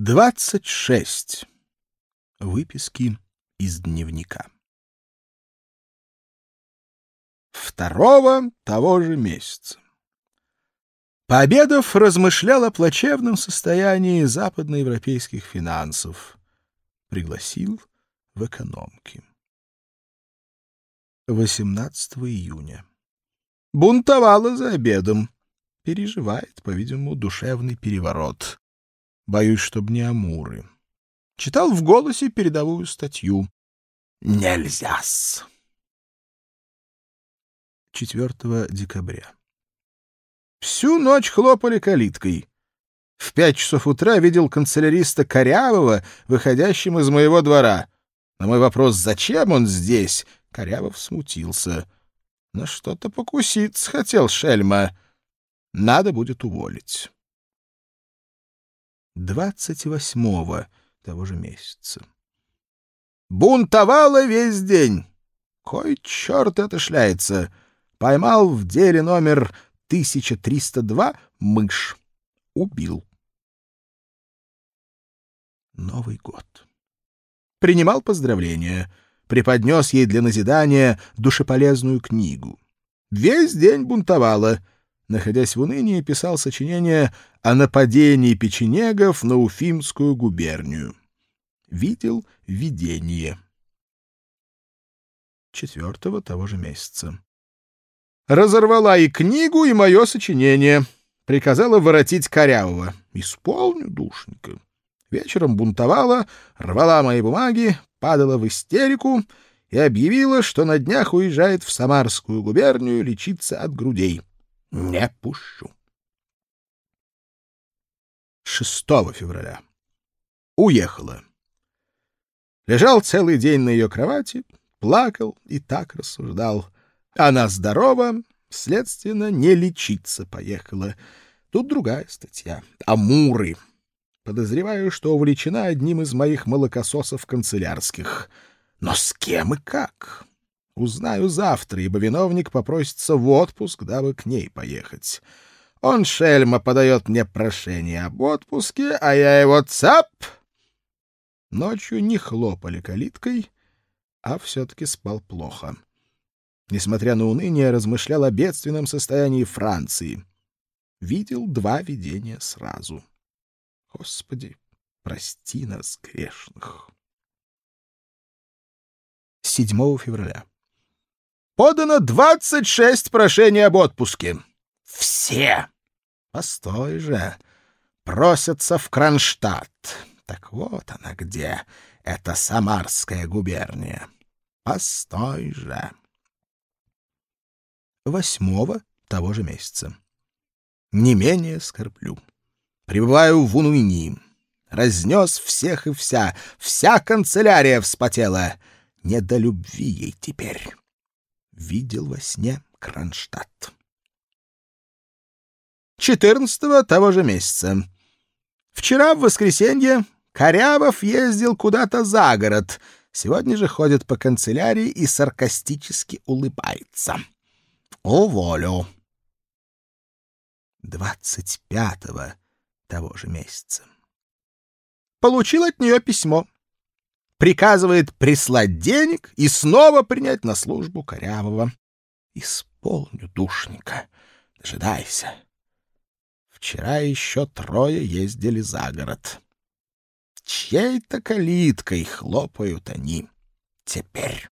26. Выписки из дневника. Второго того же месяца. Пообедав, размышлял о плачевном состоянии западноевропейских финансов. Пригласил в экономки. 18 июня. Бунтовала за обедом. Переживает, по-видимому, душевный переворот. Боюсь, чтоб не амуры. Читал в голосе передовую статью. Нельзя-с. 4 декабря. Всю ночь хлопали калиткой. В пять часов утра видел канцеляриста Корявого, выходящим из моего двора. На мой вопрос, зачем он здесь, Корявов смутился. На что-то покуситься хотел шельма. Надо будет уволить. 28-го того же месяца. Бунтовала весь день. Кой черт это шляется. Поймал в деле номер 1302 мышь. Убил. Новый год. Принимал поздравления. Преподнес ей для назидания душеполезную книгу. Весь день бунтовала — находясь в унынии, писал сочинение о нападении печенегов на Уфимскую губернию. Видел видение. Четвертого того же месяца. Разорвала и книгу, и мое сочинение. Приказала воротить корявого. Исполню, душенька. Вечером бунтовала, рвала мои бумаги, падала в истерику и объявила, что на днях уезжает в Самарскую губернию лечиться от грудей. Не пущу. 6 февраля. Уехала. Лежал целый день на ее кровати, плакал и так рассуждал. Она здорова, следственно, не лечиться поехала. Тут другая статья. Амуры. Подозреваю, что увлечена одним из моих молокососов канцелярских. Но с кем и как? Узнаю завтра, ибо виновник попросится в отпуск, дабы к ней поехать. Он, шельма, подает мне прошение об отпуске, а я его цап! Ночью не хлопали калиткой, а все-таки спал плохо. Несмотря на уныние, размышлял о бедственном состоянии Франции. Видел два видения сразу. Господи, прости нас, грешных. 7 февраля. Подано 26 прошений об отпуске. Все. Постой же. Просятся в Кронштадт. Так вот она где, это Самарская губерния. Постой же. Восьмого того же месяца. Не менее скорблю. Пребываю в унынии. Разнес всех и вся. Вся канцелярия вспотела. Не до любви ей теперь видел во сне Кронштадт. 14 того же месяца. Вчера, в воскресенье, Корявов ездил куда-то за город. Сегодня же ходит по канцелярии и саркастически улыбается. Уволю. 25 того же месяца. Получил от нее письмо приказывает прислать денег и снова принять на службу Корявого. Исполню, душника, дожидайся. Вчера еще трое ездили за город. Чьей-то калиткой хлопают они теперь.